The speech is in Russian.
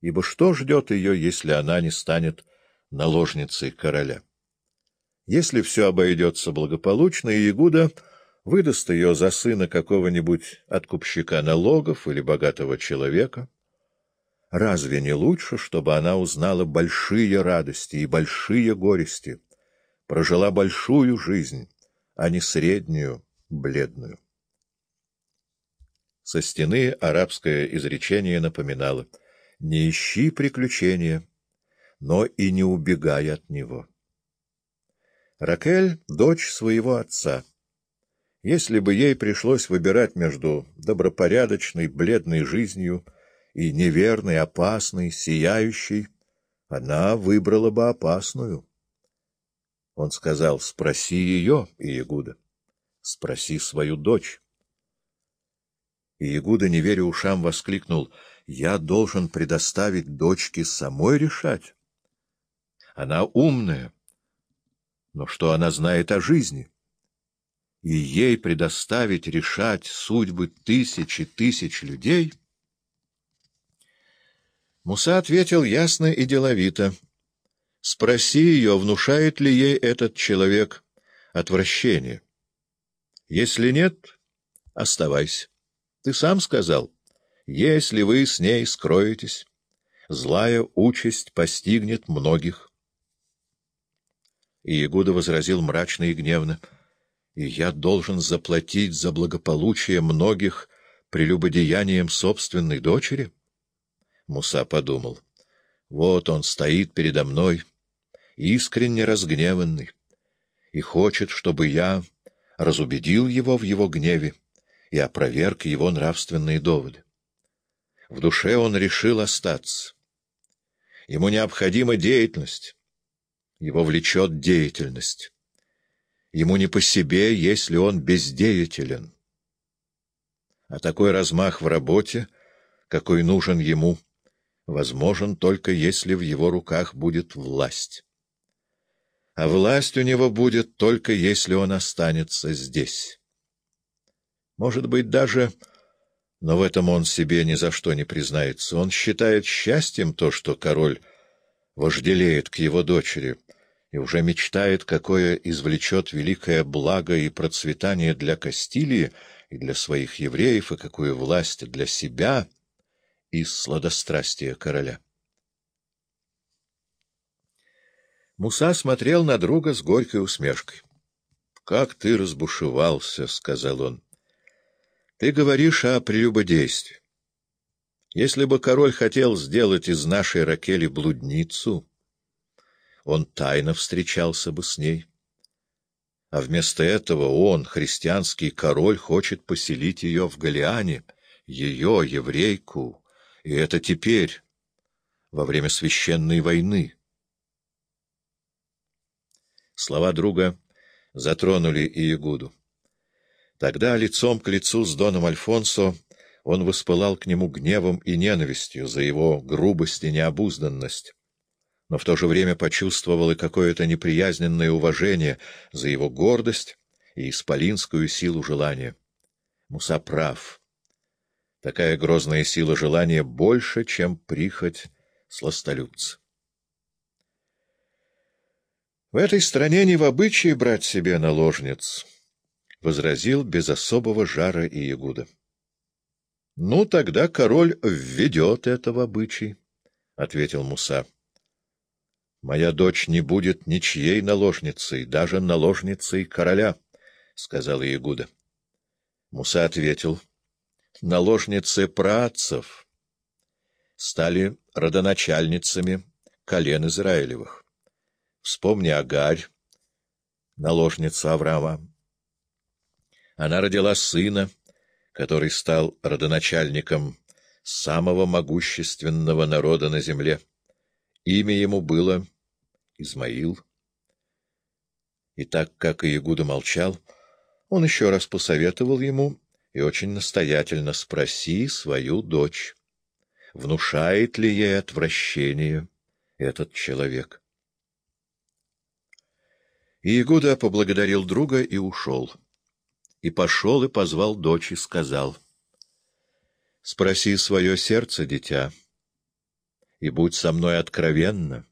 ибо что ждет ее, если она не станет наложницей короля? Если все обойдется благополучно, и Ягуда выдаст ее за сына какого-нибудь откупщика налогов или богатого человека, разве не лучше, чтобы она узнала большие радости и большие горести, прожила большую жизнь, а не среднюю, бледную? Со стены арабское изречение напоминало «Не ищи приключения, но и не убегай от него». Ракель — дочь своего отца. Если бы ей пришлось выбирать между добропорядочной, бледной жизнью и неверной, опасной, сияющей, она выбрала бы опасную. Он сказал, спроси ее, Иегуда, спроси свою дочь. И Ягуда, не веря ушам, воскликнул, «Я должен предоставить дочке самой решать. Она умная, но что она знает о жизни? И ей предоставить решать судьбы тысячи тысяч людей?» Муса ответил ясно и деловито, «Спроси ее, внушает ли ей этот человек отвращение. Если нет, оставайся». Ты сам сказал, если вы с ней скроетесь, злая участь постигнет многих. И Ягуда возразил мрачно и гневно, и я должен заплатить за благополучие многих прелюбодеянием собственной дочери? Муса подумал, вот он стоит передо мной, искренне разгневанный, и хочет, чтобы я разубедил его в его гневе и опроверг его нравственные доводы. В душе он решил остаться. Ему необходима деятельность. Его влечет деятельность. Ему не по себе, если он бездеятелен. А такой размах в работе, какой нужен ему, возможен только если в его руках будет власть. А власть у него будет только если он останется здесь. Может быть, даже... Но в этом он себе ни за что не признается. Он считает счастьем то, что король вожделеет к его дочери и уже мечтает, какое извлечет великое благо и процветание для Кастилии и для своих евреев, и какую власть для себя из сладострастия короля. Муса смотрел на друга с горькой усмешкой. — Как ты разбушевался, — сказал он. Ты говоришь о прелюбодействе. Если бы король хотел сделать из нашей Ракели блудницу, он тайно встречался бы с ней. А вместо этого он, христианский король, хочет поселить ее в Галиане, ее, еврейку, и это теперь, во время священной войны. Слова друга затронули Иегуду. Тогда лицом к лицу с Доном Альфонсо он воспылал к нему гневом и ненавистью за его грубость и необузданность, но в то же время почувствовал и какое-то неприязненное уважение за его гордость и исполинскую силу желания. Муса прав. Такая грозная сила желания больше, чем прихоть сластолюбца. В этой стране не в обычае брать себе наложниц —— возразил без особого жара и Ягуда. — Ну, тогда король введет это в обычай, — ответил Муса. — Моя дочь не будет ничьей наложницей, даже наложницей короля, — сказал Ягуда. Муса ответил. — Наложницы праотцев стали родоначальницами колен Израилевых. Вспомни Агарь, наложницу Авраама. Она родила сына, который стал родоначальником самого могущественного народа на земле. Имя ему было Измаил. И так как Иегуда молчал, он еще раз посоветовал ему и очень настоятельно спроси свою дочь, внушает ли ей отвращение этот человек. Иегуда поблагодарил друга и ушел и пошел и позвал дочь и сказал, «Спроси свое сердце, дитя, и будь со мной откровенна.